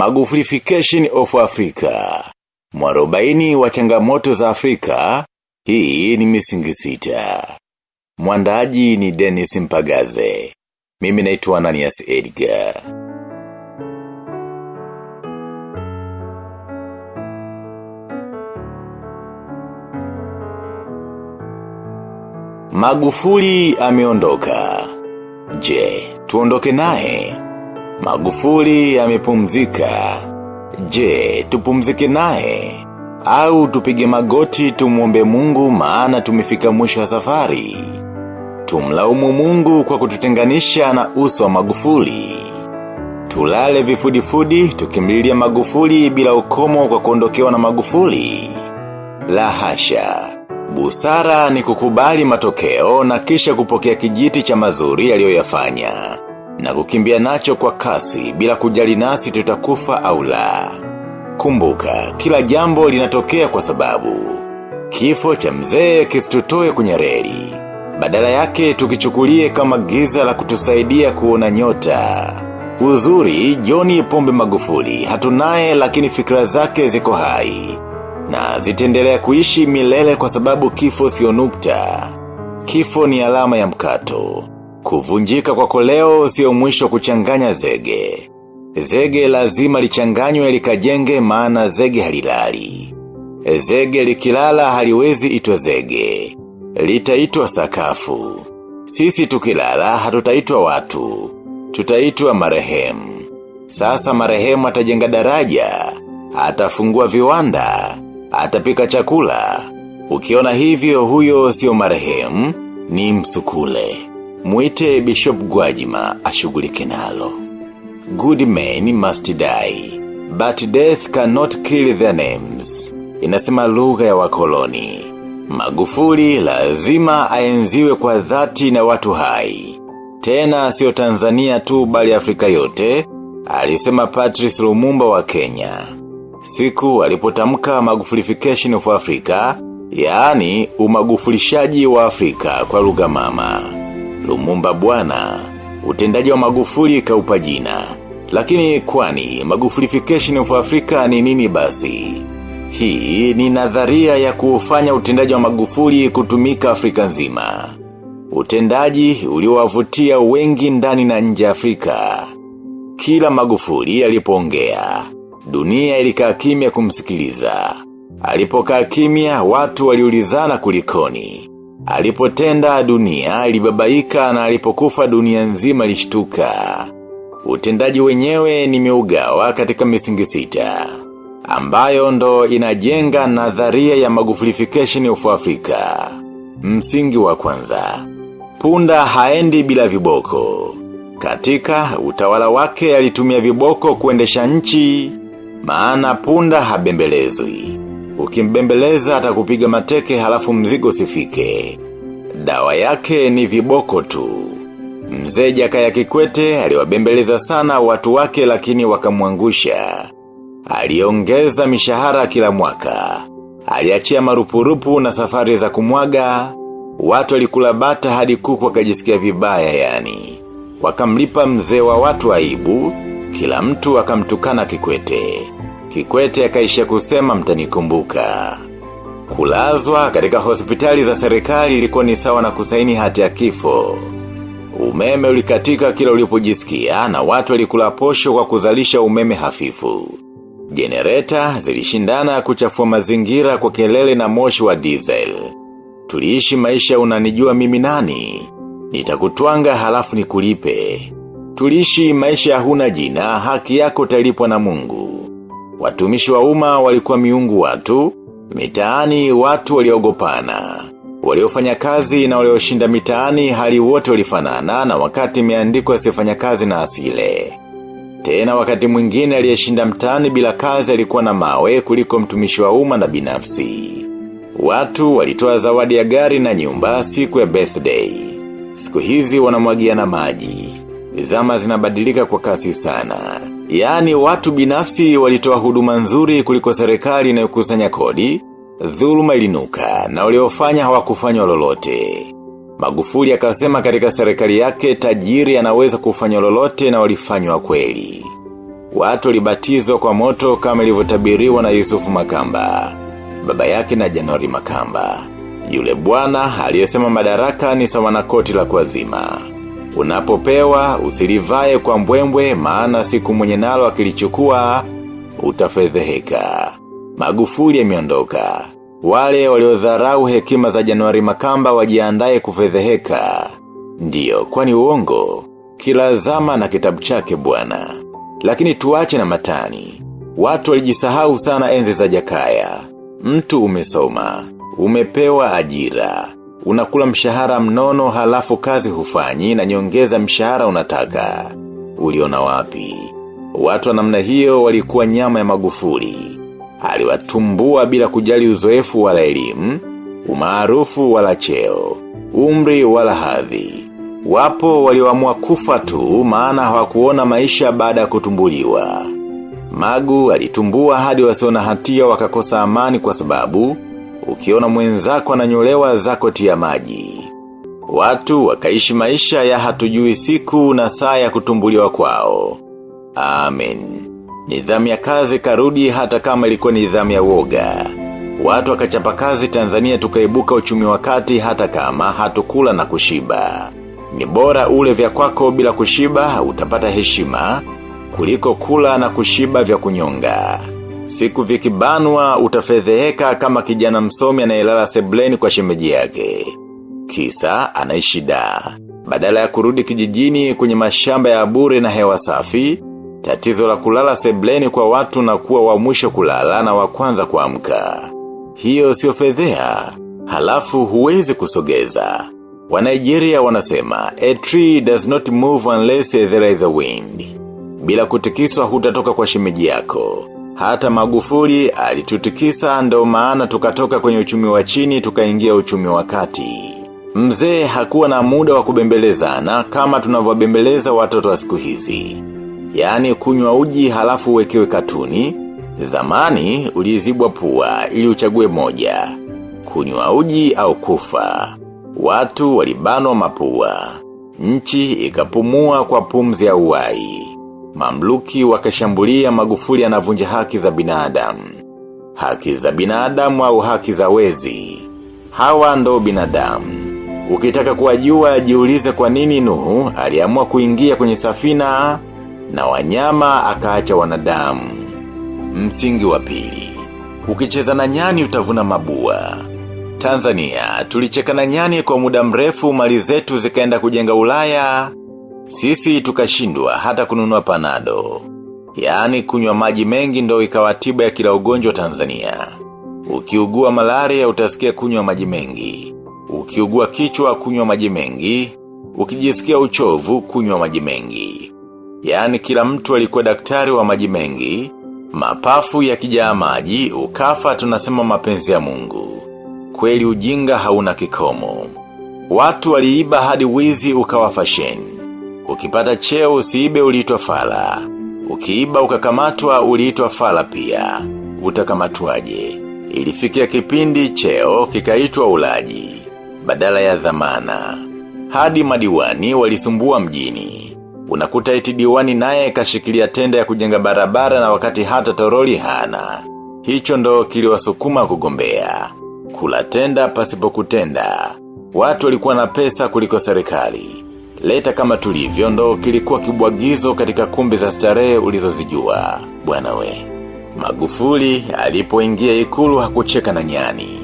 Magufurification of Africa. Mwarobaini wa changamoto za Afrika, hii ni misingi sita. Mwandaji ni Dennis Mpagaze. Mimi naitwa Ananias Edgar. Magufuli ameondoka. Je, tuondoke naye? Magufuli amepumzika. Je, tupumzike naye? Au tupige magoti tumuombe mungu maana tumefika mwisho wa safari? Tumlaumu mungu kwa kututenganisha na uso wa magufuli. Tulale vifudifudi tukimlilia magufuli bila ukomo kwa kuondokewa na magufuli. La hasha. Busara ni kukubali matokeo na kisha kupokea kijiti cha mazuri aliyoyafanya na kukimbia nacho kwa kasi bila kujali nasi tutakufa au la. Kumbuka, kila jambo linatokea kwa sababu. Kifo cha mzee kisitutoe kwenye reli. Badala yake tukichukulie kama giza la kutusaidia kuona nyota. Uzuri, Joni Pombe Magufuli, hatunaye lakini fikra zake ziko hai. Na zitendelea kuishi milele kwa sababu kifo sio nukta. Kifo ni alama ya mkato. Kuvunjika kwa koleo sio mwisho kuchanganya zege. Zege lazima lichanganywe likajenge maana zege halilali. Zege likilala haliwezi itwa zege. Litaitwa sakafu. Sisi tukilala hatutaitwa watu. Tutaitwa marehemu. Sasa marehemu atajenga daraja. Atafungua viwanda. Atapika chakula. Ukiona hivyo huyo sio marehemu ni msukule. Mwite Bishop Gwajima ashugulike nalo. Good men must die, but death cannot kill their names. Inasema lugha ya wakoloni. Magufuli lazima aenziwe kwa dhati na watu hai. Tena sio Tanzania tu bali Afrika yote, alisema Patrice Lumumba wa Kenya. Siku alipotamka Magufulification of Africa, yaani umagufulishaji wa Afrika kwa lugha mama. Lumumba bwana, utendaji wa magufuli kaupa jina. Lakini kwani magufulification of Africa ni nini basi? Hii ni nadharia ya kuufanya utendaji wa magufuli kutumika Afrika nzima. Utendaji uliowavutia wengi ndani na nje Afrika. Kila magufuli alipoongea, dunia ilikaa kimya kumsikiliza. Alipokaa kimya watu waliulizana kulikoni. Alipotenda dunia ilibabaika na alipokufa dunia nzima lishtuka. Utendaji wenyewe ni nimeugawa katika misingi sita. Ambayo ndo inajenga nadharia ya magufulification of Africa. Msingi wa kwanza. Punda haendi bila viboko. Katika utawala wake alitumia viboko kuendesha nchi, maana punda habembelezwi. Ukimbembeleza atakupiga mateke halafu mzigo sifike. Dawa yake ni viboko tu. Mzee Jakaya Kikwete aliwabembeleza sana watu wake lakini wakamwangusha. Aliongeza mishahara kila mwaka. Aliachia marupurupu na safari za kumwaga. Watu walikula bata hadi kuku wakajisikia vibaya yani. Wakamlipa mzee wa watu aibu, kila mtu akamtukana Kikwete. Kikwete akaisha kusema mtanikumbuka. Kulazwa katika hospitali za serikali ilikuwa ni sawa na kusaini hati ya kifo. Umeme ulikatika kila ulipojisikia na watu walikula posho kwa kuzalisha umeme hafifu. Genereta zilishindana kuchafua mazingira kwa kelele na moshi wa diesel. Tuliishi maisha unanijua mimi nani? Nitakutwanga halafu nikulipe. Tuliishi maisha huna jina, haki yako talipwa na mungu. Watumishi wa umma walikuwa miungu watu, mitaani watu waliogopana. Waliofanya kazi na walioshinda mitaani hali wote walifanana na wakati imeandikwa sifanya kazi na asile. Tena wakati mwingine aliyeshinda mtaani bila kazi alikuwa na mawe kuliko mtumishi wa umma na binafsi. Watu walitoa zawadi ya gari na nyumba siku ya birthday. Siku hizi wanamwagia na maji. Zama zinabadilika kwa kasi sana. Yaani watu binafsi walitoa huduma nzuri kuliko serikali inayokusanya kodi, dhuluma ilinuka na waliofanya hawakufanywa lolote. Magufuli akasema katika serikali yake tajiri anaweza kufanya lolote na walifanywa kweli. Watu walibatizwa kwa moto kama ilivyotabiriwa na Yusufu Makamba. Baba yake na Januari Makamba. Yule bwana aliyesema madaraka ni sawa na koti la kuazima. Unapopewa usilivae kwa mbwembwe maana siku mwenye nalo akilichukua utafedheheka. Magufuli yameondoka. Wale waliodharau hekima za Januari Makamba wajiandae kufedheheka. Ndiyo, kwani uongo, kila zama na kitabu chake bwana. Lakini tuache na matani. Watu walijisahau sana enzi za jakaya. Mtu umesoma, umepewa ajira. Unakula mshahara mnono halafu kazi hufanyi na nyongeza mshahara unataka. Uliona wapi? Watu wa namna hiyo walikuwa nyama ya magufuli. Aliwatumbua bila kujali uzoefu wala elimu, umaarufu wala cheo, umri wala hadhi. Wapo walioamua kufa tu maana hawakuona maisha baada ya kutumbuliwa. Magu alitumbua hadi wasiona hatia wakakosa amani kwa sababu, ukiona mwenzako ananyolewa zako tia maji. Watu wakaishi maisha ya hatujui siku na saa ya kutumbuliwa kwao. Amen. Nidhamu ya kazi karudi hata kama ilikuwa nidhamu ya woga. Watu wakachapa kazi Tanzania tukaibuka uchumi wakati hata kama hatukula na kushiba. Ni bora ule vya kwako bila kushiba utapata heshima kuliko kula na kushiba vya kunyonga. Siku vikibanwa utafedheheka kama kijana msomi anayelala sebleni kwa shemeji yake. Kisa anaishida. Badala ya kurudi kijijini kwenye mashamba ya bure na hewa safi, tatizo la kulala sebleni kwa watu na kuwa wa mwisho kulala na wa kwanza kuamka. Hiyo sio fedhea, halafu huwezi kusogeza. Wa Nigeria wanasema, a tree does not move unless there is a wind. Bila kutikiswa hutatoka kwa shemeji yako. Hata magufuli alitutikisa ndo maana tukatoka kwenye uchumi wa chini tukaingia uchumi wa kati. Mzee hakuwa na muda wa kubembelezana kama tunavyobembeleza watoto wa siku hizi. Yaani kunywa uji halafu uwekewe katuni, zamani ulizibwa pua ili uchague moja. Kunywa uji au kufa. Watu walibanwa mapua. Nchi ikapumua kwa pumzi ya uwai. Mamluki wakashambulia magufuli anavunja haki za binadamu. Haki za binadamu au haki za wezi. Hawa ndo binadamu. Ukitaka kuwajua jiulize kwa nini Nuhu aliamua kuingia kwenye safina na wanyama akaacha wanadamu. Msingi wa pili. Ukicheza na nyani utavuna mabua. Tanzania, tulicheka na nyani kwa muda mrefu mali zetu zikaenda kujenga ulaya. Sisi tukashindwa hata kununua panado. Yaani kunywa maji mengi ndo ikawa tiba ya kila ugonjwa Tanzania. Ukiugua malaria utasikia kunywa maji mengi. Ukiugua kichwa kunywa maji mengi. Ukijisikia uchovu kunywa maji mengi. Yaani kila mtu alikuwa daktari wa maji mengi. Mapafu ya kijaa maji ukafa tunasema mapenzi ya mungu. Kweli ujinga hauna kikomo. Watu waliiba hadi wizi ukawa fasheni. Ukipata cheo usiibe uliitwa fala. Ukiiba ukakamatwa uliitwa fala pia. Utakamatwaje. Ilifikia kipindi cheo kikaitwa ulaji. Badala ya dhamana. Hadi madiwani walisumbua mjini. Unakuta eti diwani naye kashikilia tenda ya kujenga barabara na wakati hata toroli hana. Hicho ndo kiliwasukuma kugombea. Kula tenda pasipo kutenda. Watu walikuwa na pesa kuliko serikali. Leta kama tulivyo ndo kilikuwa kibwagizo katika kumbi za starehe ulizozijua. Bwana we. Magufuli alipoingia ikulu hakucheka na nyani.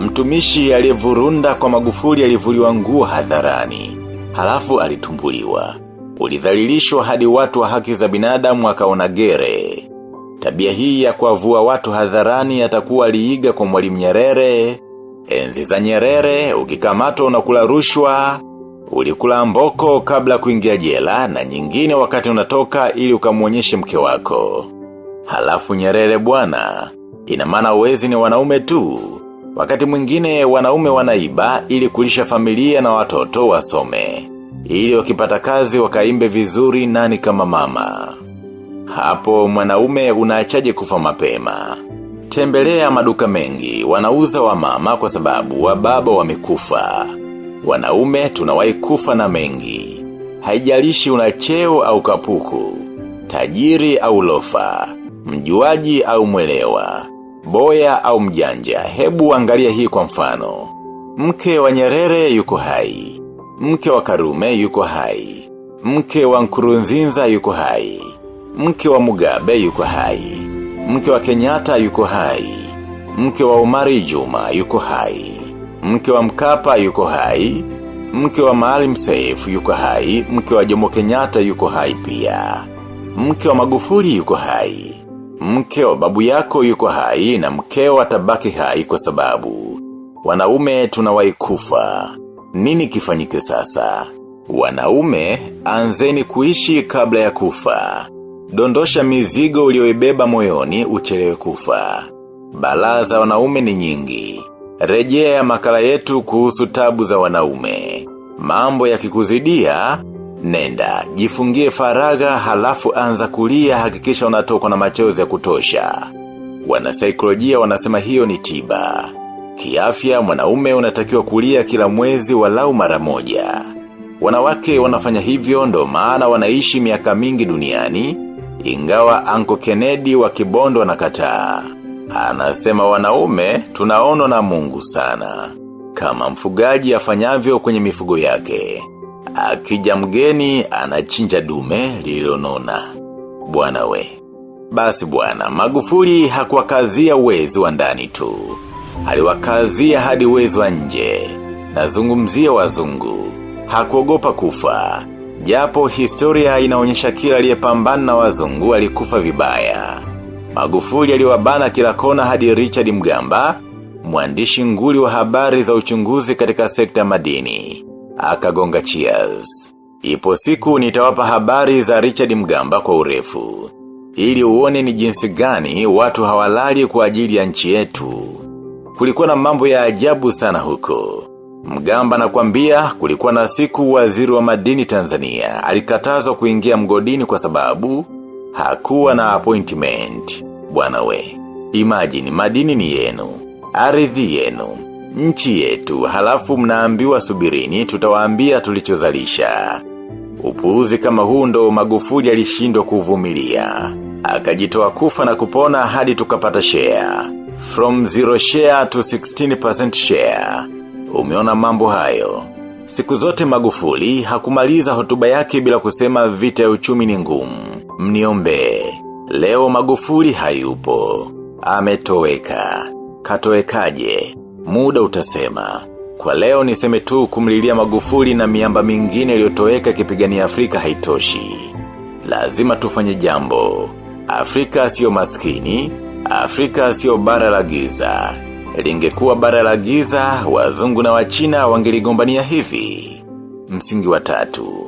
Mtumishi aliyevurunda kwa magufuli alivuliwa nguo hadharani. Halafu alitumbuliwa. Ulidhalilishwa hadi watu wa haki za binadamu wakaona gere. Tabia hii ya kuwavua watu hadharani atakuwa aliiga kwa mwalimu Nyerere. Enzi za Nyerere ukikamatwa unakula rushwa, ulikula mboko kabla kuingia jela na nyingine wakati unatoka ili ukamuonyeshe mke wako. Halafu Nyerere bwana, ina maana wezi ni wanaume tu. Wakati mwingine wanaume wanaiba ili kulisha familia na watoto wasome. Ili wakipata kazi wakaimbe vizuri nani kama mama. Hapo mwanaume unaachaje kufa mapema. Tembelea maduka mengi, wanauza wa mama kwa sababu wa baba wamekufa. Wanaume tunawahi kufa na mengi. Haijalishi una cheo au kapuku. tajiri au lofa, mjuaji au mwelewa, boya au mjanja, hebu angalia hii kwa mfano. Mke wa nyerere yuko hai, mke wa karume yuko hai, mke wa nkurunzinza yuko hai, mke wa mugabe yuko hai, mke wa kenyata yuko hai, mke wa umari juma yuko hai, mke wa mkapa yuko hai, mke wa maalim seif yuko hai, mke wa jomo kenyata yuko hai pia. Mke wa magufuli yuko hai. Mke wa babu yako yuko hai na mke wa tabaki hai kwa sababu. Wanaume tunawahi kufa. Nini kifanyike sasa? Wanaume, anzeni kuishi kabla ya kufa. Dondosha mizigo ulioibeba moyoni uchelewe kufa. Balaa za wanaume ni nyingi. Rejea makala yetu kuhusu tabu za wanaume. Mambo ya kikuzidia, nenda, jifungie faraga halafu anza kulia hakikisha unatokwa na machozi ya kutosha. Wanasaikolojia wanasema hiyo ni tiba. Kiafya mwanaume unatakiwa kulia kila mwezi walau mara moja. Wanawake wanafanya hivyo ndo maana wanaishi miaka mingi duniani, ingawa Anko Kennedy wa kibondo anakataa. Anasema wanaume tunaono na mungu sana. Kama mfugaji afanyavyo kwenye mifugo yake. Akija mgeni anachinja dume lililonona. Bwana we. Basi bwana, magufuli hakuwakazia uwezi wa ndani tu. Aliwakazia hadi uwezi wa nje. Nazungumzia wazungu. Hakuogopa kufa. Japo historia inaonyesha kila aliyepambana na wazungu alikufa vibaya. Magufuli aliwabana kila kona hadi Richard Mgamba, mwandishi nguli wa habari za uchunguzi katika sekta madini. Akagonga cheers. Ipo siku nitawapa habari za Richard Mgamba kwa urefu. Ili uone ni jinsi gani watu hawalali kwa ajili ya nchi yetu. Kulikuwa na mambo ya ajabu sana huko. Mgamba na kuambia kulikuwa na siku waziri wa madini Tanzania. Alikatazwa kuingia mgodini kwa sababu hakuwa na appointment. Bwana we, imagine madini ni yenu, ardhi yenu, nchi yetu, halafu mnaambiwa subirini tutawaambia tulichozalisha. Upuuzi kama huu ndo magufuli alishindwa kuvumilia. Akajitoa kufa na kupona hadi tukapata share. From zero share to 16% share. Umeona mambo hayo. Siku zote magufuli hakumaliza hotuba yake bila kusema vita ya uchumi ni ngumu. Mniombe. Leo magufuli hayupo. Ametoweka. Katowekaje. Muda utasema. Kwa leo niseme tu kumlilia magufuli na miamba mingine iliyotoweka kipigania Afrika haitoshi. Lazima tufanye jambo. Afrika sio maskini. Afrika sio bara la giza. Lingekuwa bara la giza, wazungu na wachina wangeligombania hivi. Msingi wa tatu.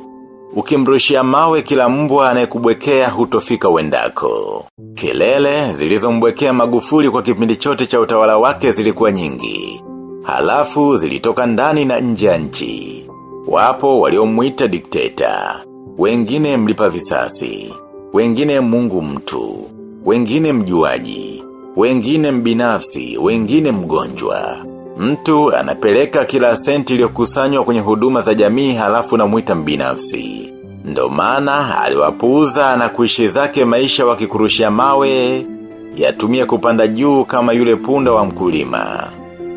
Ukimrushia mawe kila mbwa anayekubwekea hutofika wendako. Kelele zilizombwekea magufuli kwa kipindi chote cha utawala wake zilikuwa nyingi. Halafu zilitoka ndani na nje ya nchi. Wapo waliomuita dikteta. Wengine mlipa visasi. Wengine mungu mtu. Wengine mjuaji. Wengine mbinafsi, wengine mgonjwa. Mtu anapeleka kila senti iliyokusanywa kwenye huduma za jamii halafu na muita mbinafsi. Ndo maana aliwapuuza na kuishi zake maisha wakikurushia mawe, yatumie kupanda juu kama yule punda wa mkulima.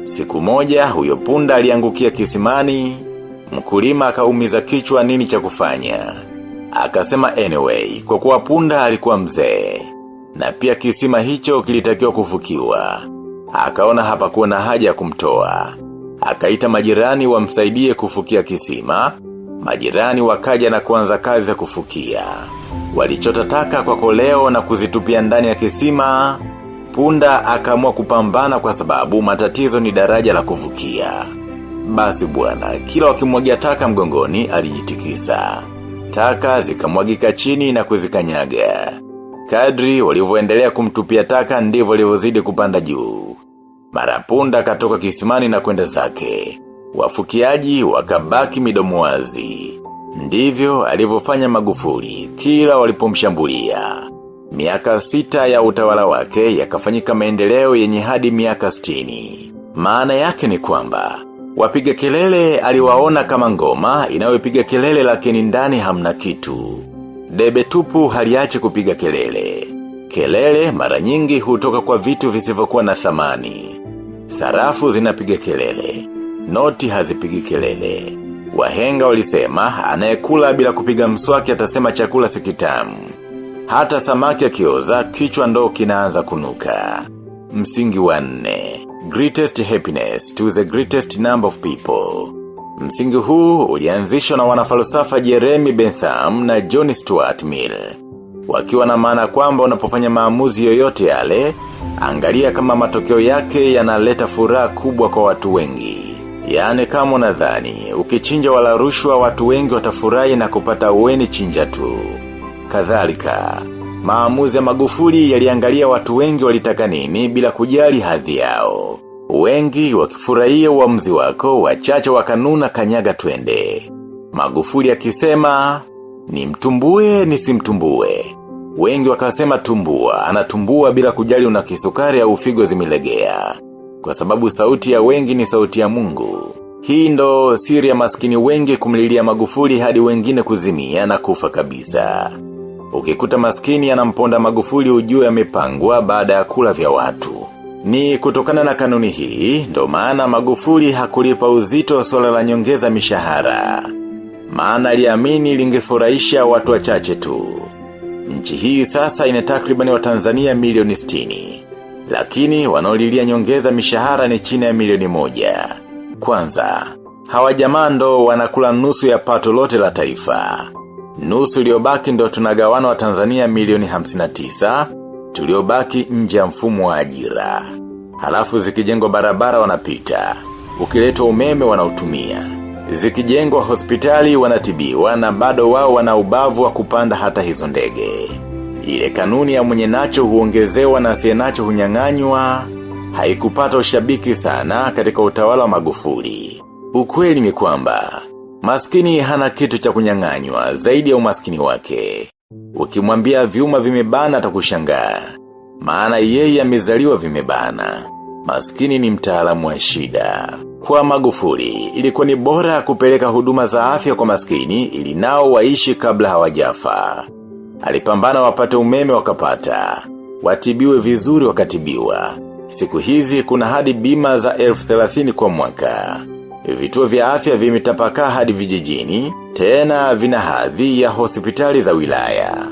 Siku moja huyo punda aliangukia kisimani, mkulima akaumiza kichwa nini cha kufanya. Akasema anyway, kwa kuwa punda alikuwa mzee na pia kisima hicho kilitakiwa kufukiwa. Akaona hapakuwa na haja ya kumtoa. Akaita majirani wamsaidie kufukia kisima. Majirani wakaja na kuanza kazi ya kufukia. Walichota taka kwa koleo na kuzitupia ndani ya kisima. Punda akaamua kupambana kwa sababu matatizo ni daraja la kuvukia. Basi bwana, kila wakimwagia taka mgongoni alijitikisa. Taka zikamwagika chini na kuzikanyaga. Kadri walivyoendelea kumtupia taka ndivyo walivyozidi kupanda juu. Marapunda katoka kisimani na kwenda zake. Wafukiaji wakabaki midomo wazi. Ndivyo alivyofanya magufuli kila walipomshambulia. Miaka sita ya utawala wake yakafanyika maendeleo yenye hadi miaka sitini. Maana yake ni kwamba wapiga kelele aliwaona kama ngoma inayopiga kelele lakini ndani hamna kitu. Debe tupu haliache kupiga kelele. Kelele mara nyingi hutoka kwa vitu visivyokuwa na thamani. Sarafu zinapiga kelele. Noti hazipigi kelele. Wahenga walisema anayekula bila kupiga mswaki atasema chakula si kitamu. Hata samaki akioza kichwa ndo kinaanza kunuka. Msingi wa. Greatest happiness to the greatest number of people. Msingi huu ulianzishwa na wanafalsafa Jeremy Bentham na John Stuart Mill. Wakiwa na maana kwamba unapofanya maamuzi yoyote yale, angalia kama matokeo yake yanaleta furaha kubwa kwa watu wengi. Yaani kama unadhani, ukichinja wala rushwa watu wengi watafurahi na kupata weni chinja tu. Kadhalika, maamuzi ya magufuli yaliangalia watu wengi walitaka nini bila kujali hadhi yao. Wengi wakifurahia uamuzi wako, wachache wakanuna kanyaga twende. Magufuli akisema, nimtumbue nisimtumbue. ni simtumbue. Wengi wakasema tumbua, anatumbua bila kujali una kisukari au figo zimelegea. Kwa sababu sauti ya wengi ni sauti ya mungu. Hii ndo siri ya maskini wengi kumlilia magufuli hadi wengine kuzimia na kufa kabisa. Ukikuta maskini anamponda magufuli ujue amepangwa baada ya kula vya watu. Ni kutokana na kanuni hii, ndo maana magufuli hakulipa uzito swala la nyongeza mishahara. Maana aliamini lingefurahisha watu wachache tu. Nchi hii sasa ina takribani watanzania milioni 60. Lakini wanaolilia nyongeza mishahara ni chini ya milioni moja. Kwanza, hawa jamaa ndo wanakula nusu ya pato lote la taifa. Nusu iliyobaki ndo tunagawana wa Tanzania milioni 59, tuliobaki nje ya mfumo wa ajira. Halafu zikijengwa barabara wanapita. Ukiletwa umeme wanautumia. Zikijengwa hospitali wanatibiwa na bado wao wana ubavu wa kupanda hata hizo ndege. Ile kanuni ya mwenye nacho huongezewa na asiye nacho hunyang'anywa haikupata ushabiki sana katika utawala wa magufuli. Ukweli ni kwamba, maskini hana kitu cha kunyang'anywa zaidi ya umaskini wake. Ukimwambia vyuma vimebana atakushangaa. Maana yeye amezaliwa vimebana. Maskini ni mtaalamu wa shida. Kwa magufuli, ilikuwa ni bora kupeleka huduma za afya kwa maskini ili nao waishi kabla hawajafa. Alipambana wapate umeme wakapata. Watibiwe vizuri wakatibiwa. Siku hizi kuna hadi bima za elfu thelathini kwa mwaka. Vituo vya afya vimetapakaa hadi vijijini, tena vina hadhi ya hospitali za wilaya.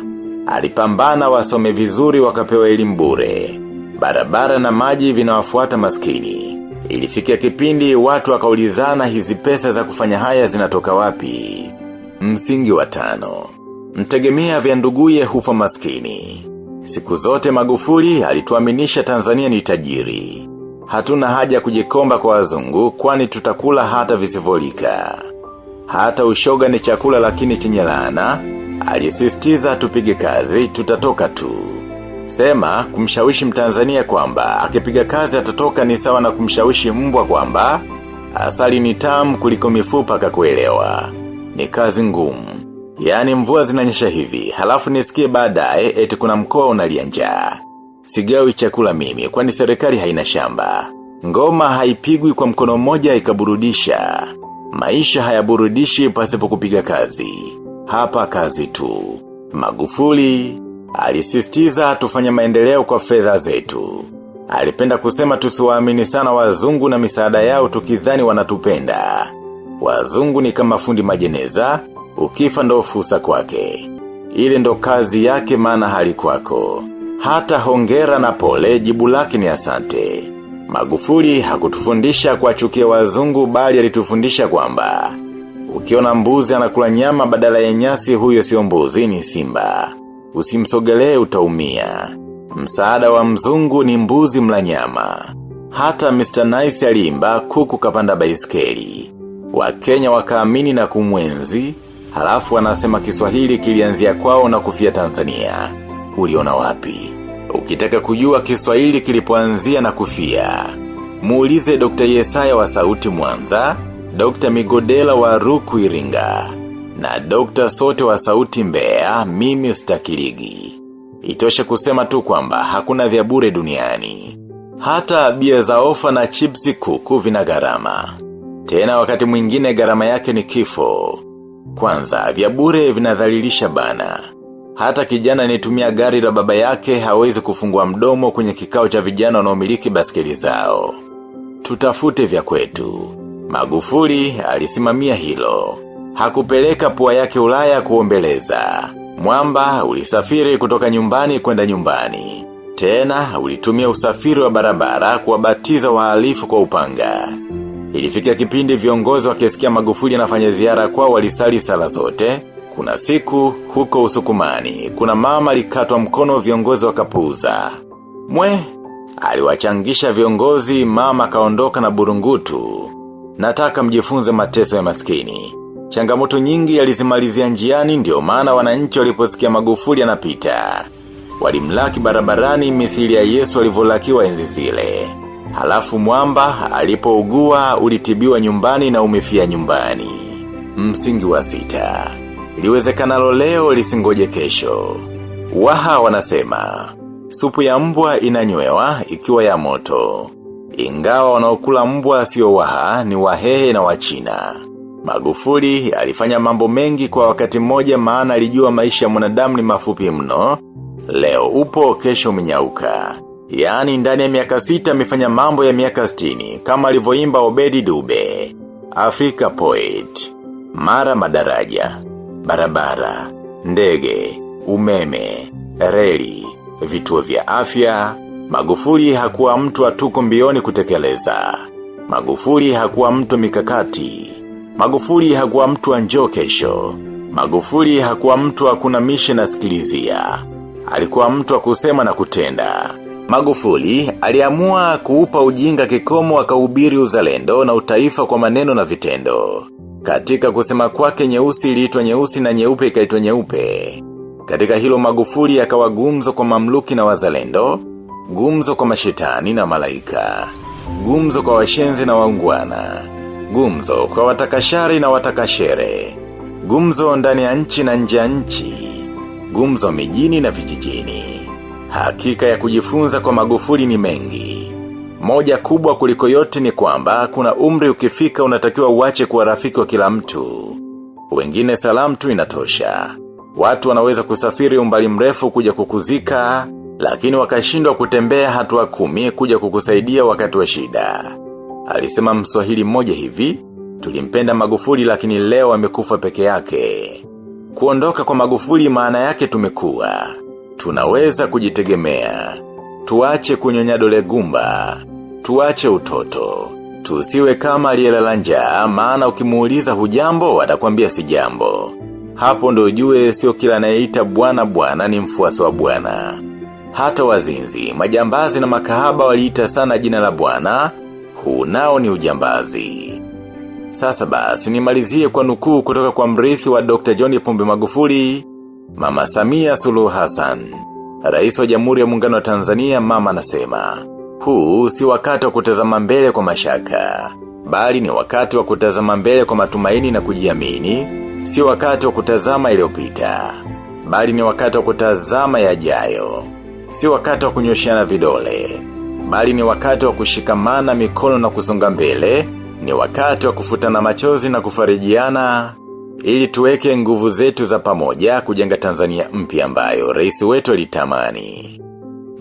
Alipambana wasome vizuri wakapewa elimu bure. Barabara na maji vinawafuata maskini. Ilifikia kipindi watu wakaulizana hizi pesa za kufanya haya zinatoka wapi. Msingi wa tano. Mtegemea vya nduguye hufa maskini. Siku zote magufuli alituaminisha Tanzania ni tajiri. Hatuna haja kujikomba kwa wazungu kwani tutakula hata visivolika. Hata ushoga ni chakula lakini chenye laana, alisisitiza tupige kazi tutatoka tu. Sema kumshawishi mtanzania kwamba akipiga kazi atatoka ni sawa na kumshawishi mbwa kwamba asali ni tamu kuliko mifupa kakuelewa. Ni kazi ngumu. Yani mvua zinanyesha hivi, halafu nisikie baadaye eti kuna mkoa unalia njaa. Sigawi chakula mimi kwani serikali haina shamba. Ngoma haipigwi kwa mkono mmoja ikaburudisha. Maisha hayaburudishi pasipo kupiga kazi. Hapa kazi tu. Magufuli, alisisitiza tufanye maendeleo kwa fedha zetu. Alipenda kusema tusiwaamini sana wazungu na misaada yao tukidhani wanatupenda. Wazungu ni kama fundi majeneza, ukifa ndo fusa kwake. Ile ndo kazi yake maana hali kwako. Hata hongera na pole jibu lake ni asante. Magufuli hakutufundisha kwa chukia wazungu bali alitufundisha kwamba. Ukiona mbuzi anakula nyama badala ya nyasi huyo sio mbuzi ni simba. Usimsogelee utaumia. Msaada wa mzungu ni mbuzi mla nyama. Hata Mr. Nice alimba kuku kapanda baiskeli. Wakenya wakaamini na kumwenzi, halafu wanasema kiswahili kilianzia kwao na kufia Tanzania. Uliona wapi? Ukitaka kujua kiswahili kilipoanzia na kufia. Muulize Dr. Yesaya wa sauti mwanza, Dr. Migodela wa Ruku Iringa, na Dr. Sote wa sauti mbea, mimi ustakiligi. Itoshe kusema tu kwamba hakuna vya bure duniani. Hata bia za ofa na chipsi kuku vina gharama. Tena wakati mwingine gharama yake ni kifo. Kwanza, vya bure vinadhalilisha bana. Hata kijana nitumia gari la baba yake hawezi kufungua mdomo kwenye kikao cha vijana wanaomiliki baskeli zao. Tutafute vya kwetu. Magufuli alisimamia hilo. Hakupeleka pua yake ulaya kuombeleza. Mwamba ulisafiri kutoka nyumbani kwenda nyumbani. Tena ulitumia usafiri wa barabara kuwabatiza wahalifu kwa upanga. ilifikia kipindi viongozi wakisikia magufuli anafanya ziara kwa walisali sala zote. Kuna siku huko usukumani. Kuna mama alikatwa mkono viongozi wakapuuza. Mwe, aliwachangisha viongozi mama kaondoka na burungutu. Nataka mjifunze mateso ya maskini. Changamoto nyingi yalizimalizia njiani ndio maana wananchi waliposikia magufuli anapita. Walimlaki barabarani mithili ya Yesu alivyolakiwa enzi zile. Halafu mwamba alipougua ulitibiwa nyumbani na umefia nyumbani. Msingi wa sita. Liwezekanalo leo lisingoje kesho. Waha wanasema, supu ya mbwa inanywewa ikiwa ya moto. Ingawa wanaokula mbwa sio waha ni wahehe na wachina. Magufuli alifanya mambo mengi kwa wakati mmoja maana alijua maisha ya mwanadamu ni mafupi mno. Leo upo kesho umenyauka. Yaani ndani ya miaka sita amefanya mambo ya miaka stini kama alivyoimba Obedi Dube. Africa Poet. Mara madaraja, barabara, ndege, umeme, reli, vituo vya afya. Magufuli hakuwa mtu atuko mbioni kutekeleza. Magufuli hakuwa mtu mikakati. Magufuli hakuwa mtu wa njoo kesho. Magufuli hakuwa mtu hakuna mishe na sikilizia. Alikuwa mtu wa kusema na kutenda. Magufuli aliamua kuupa ujinga kikomo akahubiri uzalendo na utaifa kwa maneno na vitendo. Katika kusema kwake nyeusi iliitwa nyeusi na nyeupe ikaitwa nyeupe. Katika hilo magufuli akawa gumzo kwa mamluki na wazalendo, gumzo kwa mashetani na malaika, gumzo kwa washenzi na waungwana, gumzo kwa watakashari na watakashere, gumzo ndani ya nchi na nje ya nchi, gumzo mijini na vijijini. Hakika ya kujifunza kwa magufuli ni mengi. Moja kubwa kuliko yote ni kwamba kuna umri ukifika unatakiwa uache kuwa rafiki wa kila mtu. Wengine salamu tu inatosha. Watu wanaweza kusafiri umbali mrefu kuja kukuzika, lakini wakashindwa kutembea hatua kumi kuja kukusaidia wakati wa shida. Alisema mswahili mmoja hivi, tulimpenda magufuli lakini leo amekufa peke yake. Kuondoka kwa magufuli maana yake tumekuwa. Tunaweza kujitegemea. Tuache kunyonya dole gumba. Tuache utoto. Tusiwe kama aliyelala njaa maana ukimuuliza hujambo atakwambia si jambo. Hapo ndo ujue sio kila anayeita bwana bwana ni mfuasi wa bwana. Hata wazinzi, majambazi na makahaba waliita sana jina la bwana, huu nao ni ujambazi. Sasa basi nimalizie kwa nukuu kutoka kwa mrithi wa Dr. John Pombe Magufuli, Mama Samia Suluhu Hassan. Rais wa Jamhuri ya Muungano wa Tanzania mama anasema, huu si wakati wa kutazama mbele kwa mashaka, bali ni wakati wa kutazama mbele kwa matumaini na kujiamini, si wakati wa kutazama iliyopita, bali ni wakati wa kutazama yajayo, si wakati wa kunyoshiana vidole, bali ni wakati wa kushikamana mikono na kusonga mbele, ni wakati wa kufutana machozi na kufarijiana, ili tuweke nguvu zetu za pamoja kujenga Tanzania mpya ambayo rais wetu alitamani.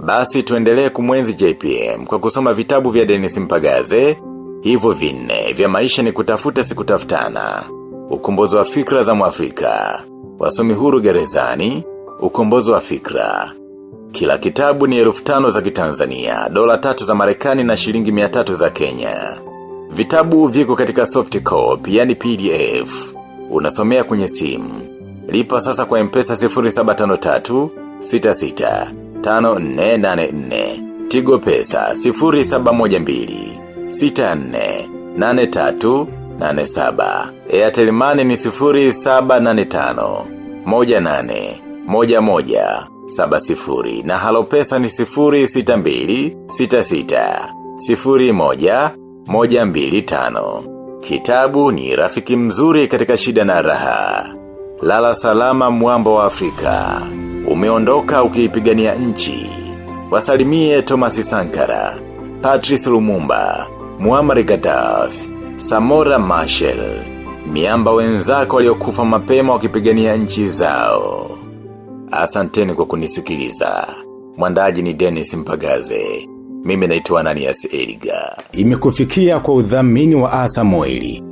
Basi tuendelee kumwenzi JPM kwa kusoma vitabu vya Dennis Mpagaze, hivyo vinne vya maisha ni kutafuta si kutafutana. Ukombozi wa fikra za Mwafrika, wasomi huru gerezani, ukombozi wa fikra. Kila kitabu ni elfu tano za kitanzania, dola tatu za marekani na shilingi miatatu za Kenya. Vitabu viko katika soft copy, yani PDF. Unasomea kwenye simu. Lipa sasa kwa mpesa 0753 66 5484. Tigo pesa 0712 64 83 87. Airtel Money ni 0785 18 11 70 na halo pesa ni 062 66 01 125. Kitabu ni rafiki mzuri katika shida na raha. Lala salama mwambo wa Afrika. Umeondoka ukiipigania nchi. Wasalimie Thomas Sankara, Patrice Lumumba, Muammar Gaddafi, Samora Machel, miamba wenzako waliokufa mapema wakipigania nchi zao. Asanteni kwa kunisikiliza. Mwandaji ni Dennis Mpagaze. Mimi naitwa Ananias Eliga. Imekufikia kwa udhamini wa asa moili.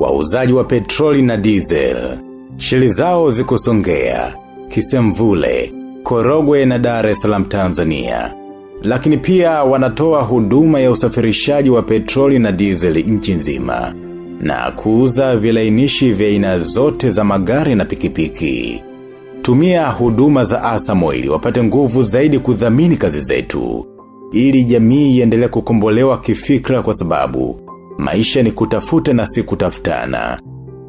Wauzaji wa petroli na diesel. Shili zao zikusongea. Kisemvule. Korogwe na Dar es Salaam Tanzania. Lakini pia wanatoa huduma ya usafirishaji wa petroli na diesel nchi nzima. Na kuuza vilainishi vya aina zote za magari na pikipiki. Tumia huduma za Asamoili wapate nguvu zaidi kudhamini kazi zetu. Ili jamii iendelee kukombolewa kifikra kwa sababu maisha ni kutafuta na si kutafutana.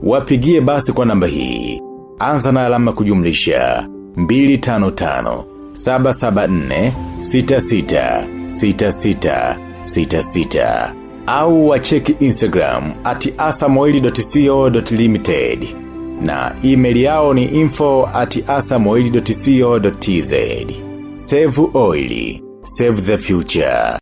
Wapigie basi kwa namba hii. Anza na alama kujumlisha 255 774 66 66 66 au wacheki Instagram at asamoili.co.limited na email yao ni info at asamoili.co.tz. Save oil. Save the future.